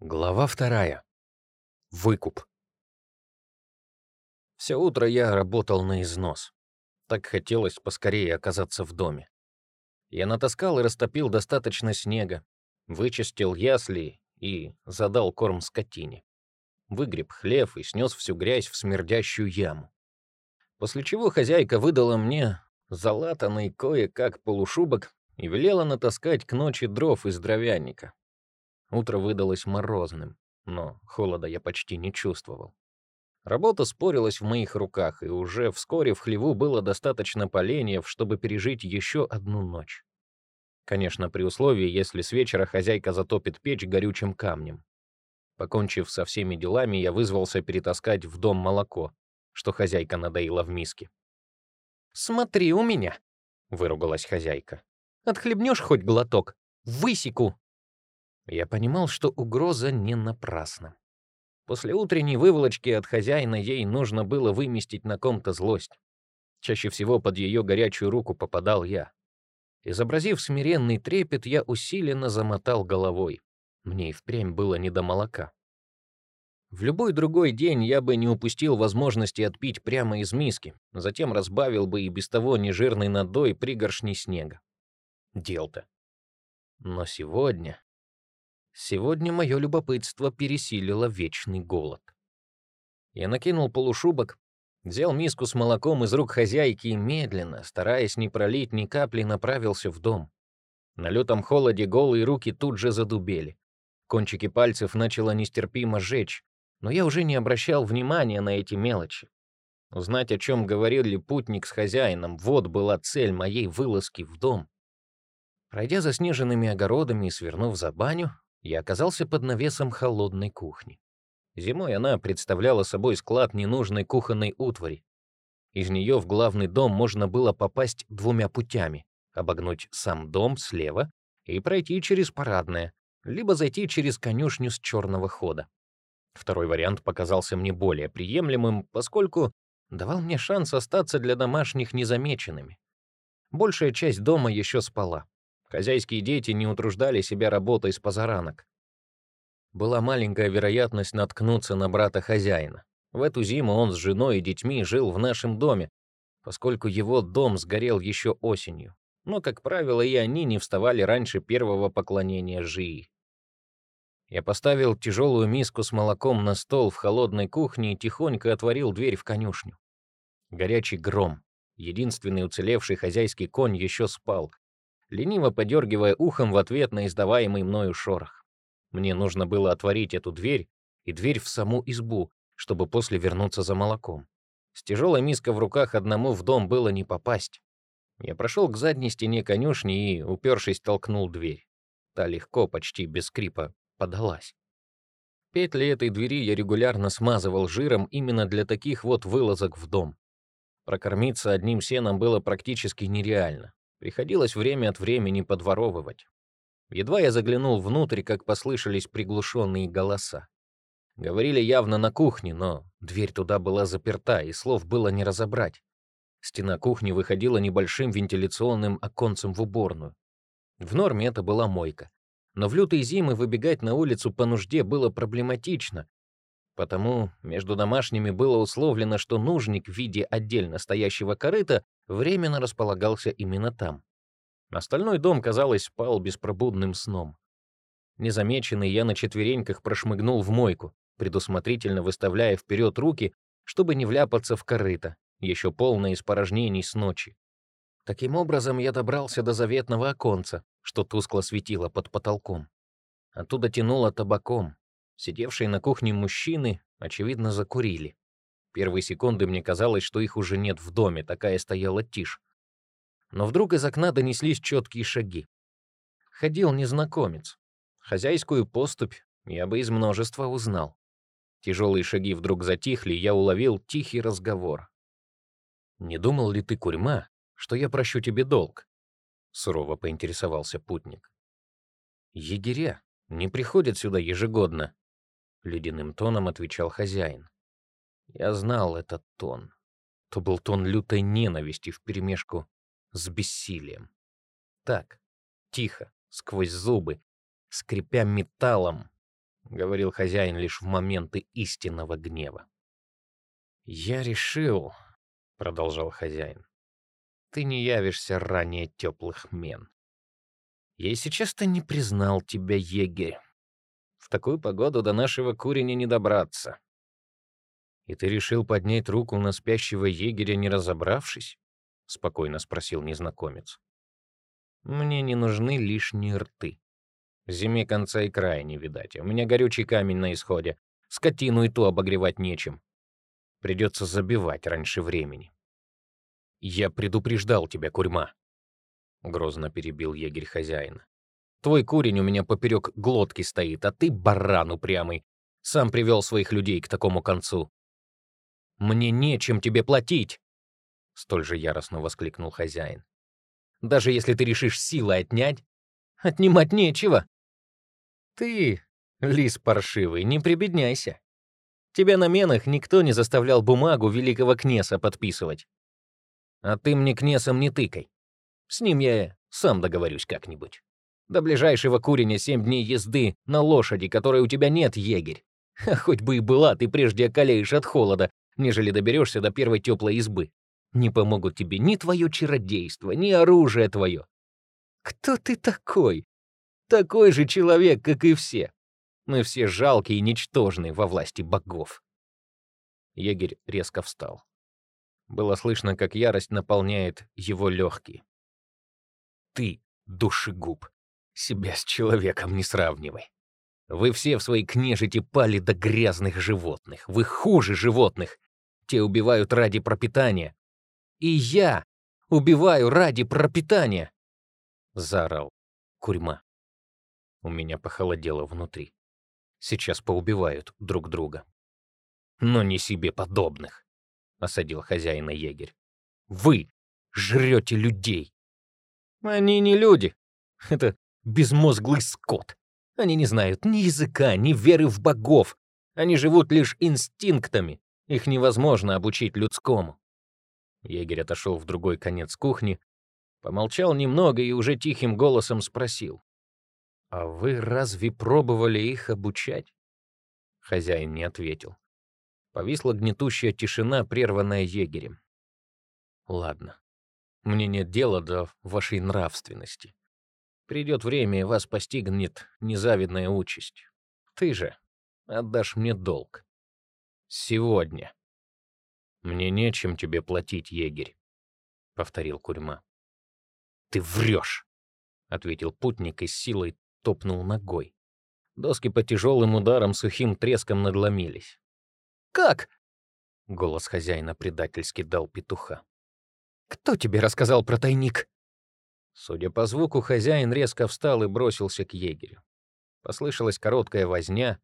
Глава вторая. Выкуп. Все утро я работал на износ. Так хотелось поскорее оказаться в доме. Я натаскал и растопил достаточно снега, вычистил ясли и задал корм скотине. Выгреб хлев и снес всю грязь в смердящую яму. После чего хозяйка выдала мне залатанный кое-как полушубок и велела натаскать к ночи дров из дровяника. Утро выдалось морозным, но холода я почти не чувствовал. Работа спорилась в моих руках, и уже вскоре в хлеву было достаточно поленьев, чтобы пережить еще одну ночь. Конечно, при условии, если с вечера хозяйка затопит печь горючим камнем. Покончив со всеми делами, я вызвался перетаскать в дом молоко, что хозяйка надоила в миске. «Смотри у меня!» — выругалась хозяйка. «Отхлебнешь хоть глоток? Высеку!» Я понимал, что угроза не напрасна. После утренней выволочки от хозяина ей нужно было выместить на ком-то злость. Чаще всего под ее горячую руку попадал я. Изобразив смиренный трепет, я усиленно замотал головой. Мне и впрямь было не до молока. В любой другой день я бы не упустил возможности отпить прямо из миски, затем разбавил бы и без того нежирный надой пригоршни снега. Дел-то. Но сегодня... Сегодня мое любопытство пересилило вечный голод. Я накинул полушубок, взял миску с молоком из рук хозяйки и медленно, стараясь не пролить ни капли, направился в дом. На лютом холоде голые руки тут же задубели. Кончики пальцев начало нестерпимо жечь, но я уже не обращал внимания на эти мелочи. Узнать, о чем говорил ли путник с хозяином, вот была цель моей вылазки в дом. Пройдя заснеженными огородами и свернув за баню, я оказался под навесом холодной кухни. Зимой она представляла собой склад ненужной кухонной утвари. Из нее в главный дом можно было попасть двумя путями — обогнуть сам дом слева и пройти через парадное, либо зайти через конюшню с черного хода. Второй вариант показался мне более приемлемым, поскольку давал мне шанс остаться для домашних незамеченными. Большая часть дома еще спала. Хозяйские дети не утруждали себя работой с позаранок. Была маленькая вероятность наткнуться на брата хозяина. В эту зиму он с женой и детьми жил в нашем доме, поскольку его дом сгорел еще осенью. Но, как правило, и они не вставали раньше первого поклонения Жии. Я поставил тяжелую миску с молоком на стол в холодной кухне и тихонько отворил дверь в конюшню. Горячий гром, единственный уцелевший хозяйский конь, еще спал, лениво подергивая ухом в ответ на издаваемый мною шорох. Мне нужно было отворить эту дверь и дверь в саму избу, чтобы после вернуться за молоком. С тяжелой миской в руках одному в дом было не попасть. Я прошел к задней стене конюшни и, упершись, толкнул дверь. Та легко, почти без скрипа, подалась. Петли этой двери я регулярно смазывал жиром именно для таких вот вылазок в дом. Прокормиться одним сеном было практически нереально. Приходилось время от времени подворовывать. Едва я заглянул внутрь, как послышались приглушенные голоса. Говорили явно на кухне, но дверь туда была заперта, и слов было не разобрать. Стена кухни выходила небольшим вентиляционным оконцем в уборную. В норме это была мойка. Но в лютые зимы выбегать на улицу по нужде было проблематично, потому между домашними было условлено, что нужник в виде отдельно стоящего корыта временно располагался именно там. Остальной дом, казалось, спал беспробудным сном. Незамеченный я на четвереньках прошмыгнул в мойку, предусмотрительно выставляя вперед руки, чтобы не вляпаться в корыто, еще полное испорожнений с ночи. Таким образом, я добрался до заветного оконца, что тускло светило под потолком. Оттуда тянуло табаком. Сидевшие на кухне мужчины, очевидно, закурили. Первые секунды мне казалось, что их уже нет в доме, такая стояла тишь. Но вдруг из окна донеслись четкие шаги. Ходил незнакомец. Хозяйскую поступь я бы из множества узнал. Тяжелые шаги вдруг затихли, я уловил тихий разговор. «Не думал ли ты, курьма, что я прощу тебе долг?» Сурово поинтересовался путник. «Егеря не приходят сюда ежегодно», — ледяным тоном отвечал хозяин. Я знал этот тон. То был тон лютой ненависти вперемешку с бессилием. Так, тихо, сквозь зубы, скрипя металлом, говорил хозяин лишь в моменты истинного гнева. Я решил, продолжал хозяин. Ты не явишься ранее теплых мен. Я и сейчас-то не признал тебя егерь. В такую погоду до нашего куреня не добраться. И ты решил поднять руку на спящего егеря, не разобравшись? спокойно спросил незнакомец. Мне не нужны лишние рты. Зиме конца и края не видать. У меня горючий камень на исходе. Скотину и ту обогревать нечем. Придется забивать раньше времени. Я предупреждал тебя, курьма. Грозно перебил егерь хозяина. Твой курень у меня поперек глотки стоит, а ты баран упрямый. Сам привел своих людей к такому концу. Мне нечем тебе платить, столь же яростно воскликнул хозяин. Даже если ты решишь силой отнять, отнимать нечего. Ты, лис паршивый, не прибедняйся. Тебя на менах никто не заставлял бумагу великого князя подписывать. А ты мне кнесом не тыкай. С ним я сам договорюсь как-нибудь. До ближайшего куреня семь дней езды на лошади, которой у тебя нет, егерь. А хоть бы и была, ты прежде околеешь от холода, нежели доберешься до первой теплой избы. Не помогут тебе ни твое чародейство, ни оружие твое. Кто ты такой? Такой же человек, как и все. Мы все жалкие и ничтожные во власти богов. Егерь резко встал. Было слышно, как ярость наполняет его легкие. Ты, душегуб, себя с человеком не сравнивай. Вы все в своей княжете пали до грязных животных. Вы хуже животных. Те убивают ради пропитания, и я убиваю ради пропитания!» Заорал курьма. У меня похолодело внутри. Сейчас поубивают друг друга. «Но не себе подобных», — осадил хозяина егерь. «Вы жрете людей!» «Они не люди. Это безмозглый скот. Они не знают ни языка, ни веры в богов. Они живут лишь инстинктами. Их невозможно обучить людскому. Егерь отошел в другой конец кухни, помолчал немного и уже тихим голосом спросил. «А вы разве пробовали их обучать?» Хозяин не ответил. Повисла гнетущая тишина, прерванная егерем. «Ладно, мне нет дела до вашей нравственности. Придет время, и вас постигнет незавидная участь. Ты же отдашь мне долг. Сегодня». «Мне нечем тебе платить, егерь», — повторил Курьма. «Ты врешь», — ответил путник и с силой топнул ногой. Доски по тяжелым ударам сухим треском надломились. «Как?» — голос хозяина предательски дал петуха. «Кто тебе рассказал про тайник?» Судя по звуку, хозяин резко встал и бросился к егерю. Послышалась короткая возня,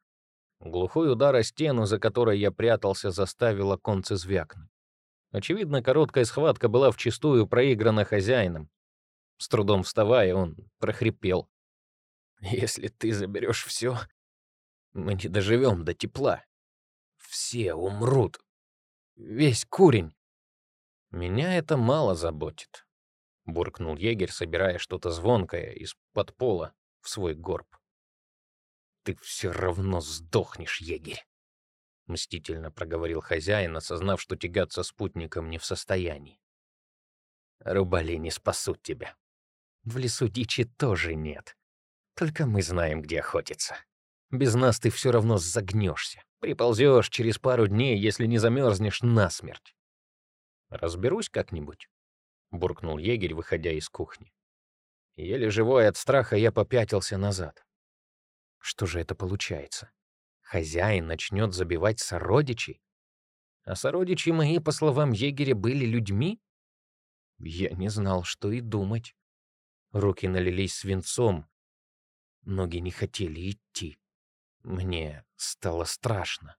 Глухой удар о стену, за которой я прятался, заставил оконце звякнуть. Очевидно, короткая схватка была вчистую проиграна хозяином. С трудом вставая, он прохрипел. «Если ты заберешь все, мы не доживем до тепла. Все умрут. Весь курень. Меня это мало заботит», — буркнул егерь, собирая что-то звонкое из-под пола в свой горб ты все равно сдохнешь, егерь!» Мстительно проговорил хозяин, осознав, что тягаться спутником не в состоянии. «Рубали не спасут тебя. В лесу дичи тоже нет. Только мы знаем, где охотиться. Без нас ты все равно загнешься. Приползешь через пару дней, если не замерзнешь насмерть. Разберусь как-нибудь», — буркнул егерь, выходя из кухни. Еле живой от страха, я попятился назад. Что же это получается? Хозяин начнет забивать сородичей? А сородичи мои, по словам егеря, были людьми? Я не знал, что и думать. Руки налились свинцом, ноги не хотели идти. Мне стало страшно.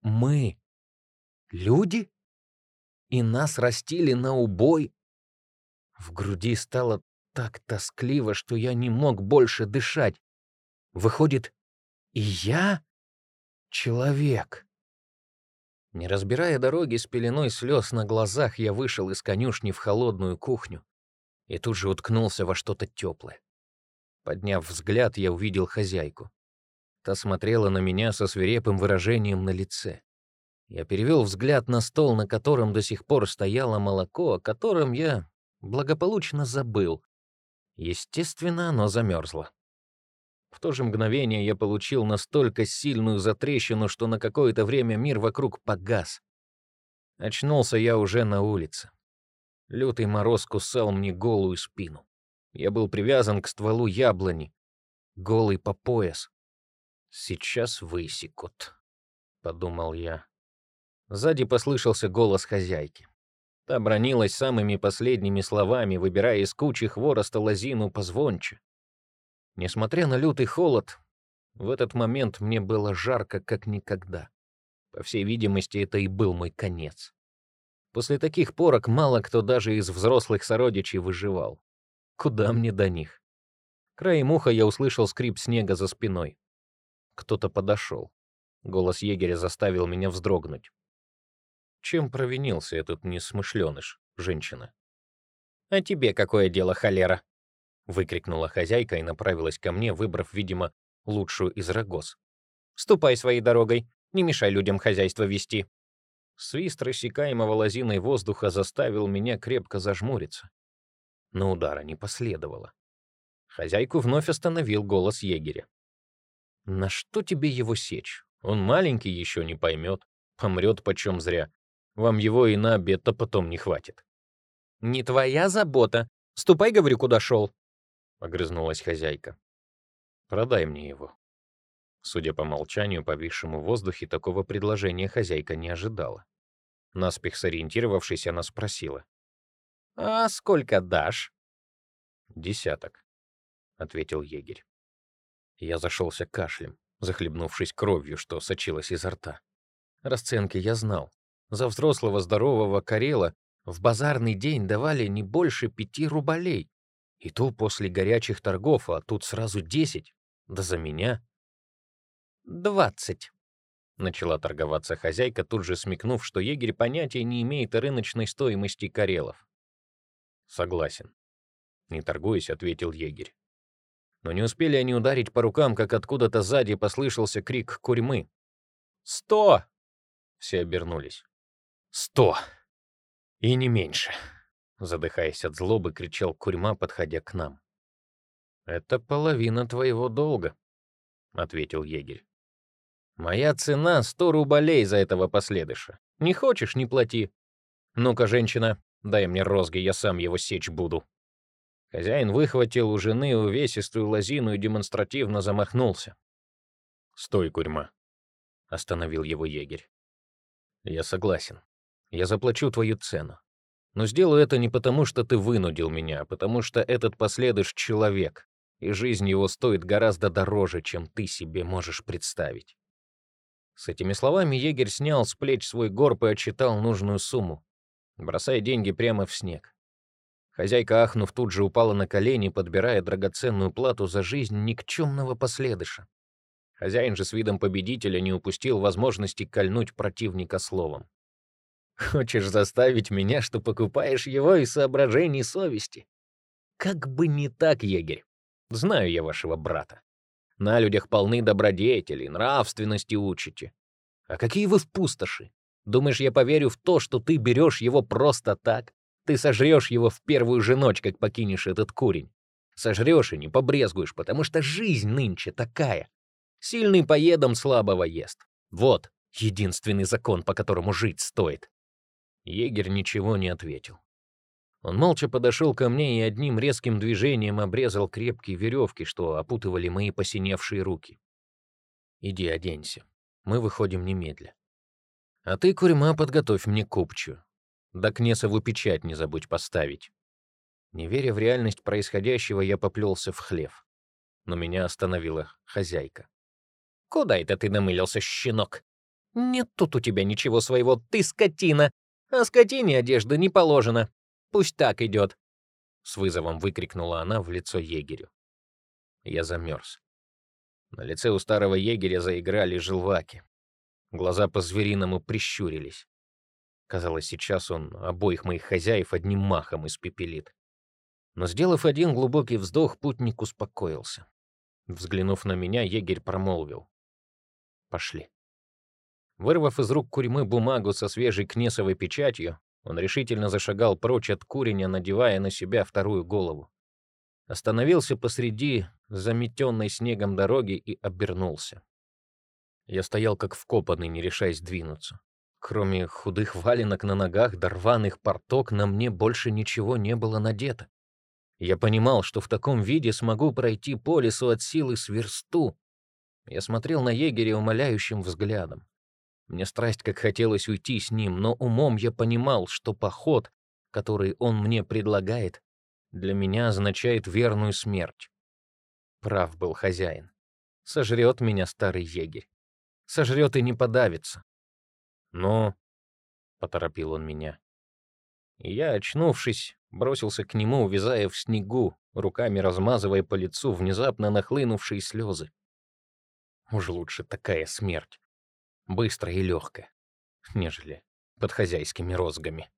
Мы — люди? И нас растили на убой? В груди стало так тоскливо, что я не мог больше дышать. Выходит, и я человек. Не разбирая дороги с пеленой слез на глазах, я вышел из конюшни в холодную кухню и тут же уткнулся во что-то теплое. Подняв взгляд, я увидел хозяйку. Та смотрела на меня со свирепым выражением на лице. Я перевел взгляд на стол, на котором до сих пор стояло молоко, о котором я благополучно забыл. Естественно, оно замерзло. В то же мгновение я получил настолько сильную затрещину, что на какое-то время мир вокруг погас. Очнулся я уже на улице. Лютый мороз кусал мне голую спину. Я был привязан к стволу яблони, голый по пояс. «Сейчас высекут», — подумал я. Сзади послышался голос хозяйки. Та бронилась самыми последними словами, выбирая из кучи хвороста лозину позвонче. Несмотря на лютый холод, в этот момент мне было жарко, как никогда. По всей видимости, это и был мой конец. После таких порок мало кто даже из взрослых сородичей выживал. Куда мне до них? Краем уха я услышал скрип снега за спиной. Кто-то подошел. Голос егеря заставил меня вздрогнуть. Чем провинился этот несмышленыш, женщина? «А тебе какое дело, холера?» — выкрикнула хозяйка и направилась ко мне, выбрав, видимо, лучшую из рогоз. «Ступай своей дорогой, не мешай людям хозяйство вести». Свист рассекаемого лозиной воздуха заставил меня крепко зажмуриться. Но удара не последовало. Хозяйку вновь остановил голос егеря. «На что тебе его сечь? Он маленький, еще не поймет. Помрет почем зря. Вам его и на обед-то потом не хватит». «Не твоя забота. Ступай, говорю, куда шел», — огрызнулась хозяйка. «Продай мне его». Судя по молчанию, повисшему в воздухе, такого предложения хозяйка не ожидала. Наспех сориентировавшись, она спросила. «А сколько дашь?» «Десяток», — ответил егерь. Я зашелся кашлем, захлебнувшись кровью, что сочилась изо рта. Расценки я знал. За взрослого здорового Карела в базарный день давали не больше пяти рублей. И то после горячих торгов, а тут сразу десять. Да за меня. «Двадцать», — начала торговаться хозяйка, тут же смекнув, что егерь понятия не имеет о рыночной стоимости карелов. «Согласен», — не торгуясь, ответил егерь. Но не успели они ударить по рукам, как откуда-то сзади послышался крик курьмы. «Сто!» Все обернулись. «Сто! И не меньше!» Задыхаясь от злобы, кричал Курьма, подходя к нам. «Это половина твоего долга», — ответил егерь. «Моя цена — сто рублей за этого последыша. Не хочешь — не плати. Ну-ка, женщина, дай мне розги, я сам его сечь буду». Хозяин выхватил у жены увесистую лозину и демонстративно замахнулся. «Стой, Курьма», — остановил его егерь. «Я согласен. Я заплачу твою цену. Но сделаю это не потому, что ты вынудил меня, а потому что этот последыш — человек, и жизнь его стоит гораздо дороже, чем ты себе можешь представить». С этими словами егерь снял с плеч свой горб и отчитал нужную сумму, бросая деньги прямо в снег. Хозяйка, ахнув, тут же упала на колени, подбирая драгоценную плату за жизнь никчемного последыша. Хозяин же с видом победителя не упустил возможности кольнуть противника словом. Хочешь заставить меня, что покупаешь его из соображений совести? Как бы не так, егерь. Знаю я вашего брата. На людях полны добродетелей, нравственности учите. А какие вы в пустоши? Думаешь, я поверю в то, что ты берешь его просто так? Ты сожрешь его в первую же ночь, как покинешь этот курень. Сожрешь и не побрезгуешь, потому что жизнь нынче такая. Сильный поедом слабого ест. Вот единственный закон, по которому жить стоит. Егерь ничего не ответил. Он молча подошел ко мне и одним резким движением обрезал крепкие веревки, что опутывали мои посиневшие руки. «Иди оденься. Мы выходим немедля. А ты, Курьма, подготовь мне купчую. Да Кнесову печать не забудь поставить». Не веря в реальность происходящего, я поплелся в хлев. Но меня остановила хозяйка. «Куда это ты намылился, щенок? Нет тут у тебя ничего своего, ты скотина!» А скотине одежды не положено. Пусть так идет. С вызовом выкрикнула она в лицо егерю. Я замерз. На лице у старого егеря заиграли желваки. Глаза по-звериному прищурились. Казалось, сейчас он обоих моих хозяев одним махом испепелит. Но, сделав один глубокий вздох, путник успокоился. Взглянув на меня, егерь промолвил. Пошли. Вырвав из рук курьмы бумагу со свежей кнесовой печатью, он решительно зашагал прочь от куреня, надевая на себя вторую голову. Остановился посреди заметенной снегом дороги и обернулся. Я стоял как вкопанный, не решаясь двинуться. Кроме худых валенок на ногах да рваных порток, на мне больше ничего не было надето. Я понимал, что в таком виде смогу пройти по лесу от силы с версту. Я смотрел на егеря умоляющим взглядом. Мне страсть как хотелось уйти с ним, но умом я понимал, что поход, который он мне предлагает, для меня означает верную смерть. Прав был хозяин. Сожрет меня старый егерь. Сожрет и не подавится. «Ну?» — поторопил он меня. Я, очнувшись, бросился к нему, увязая в снегу, руками размазывая по лицу внезапно нахлынувшие слезы. Уж лучше такая смерть, быстрая и легкая, нежели под хозяйскими розгами.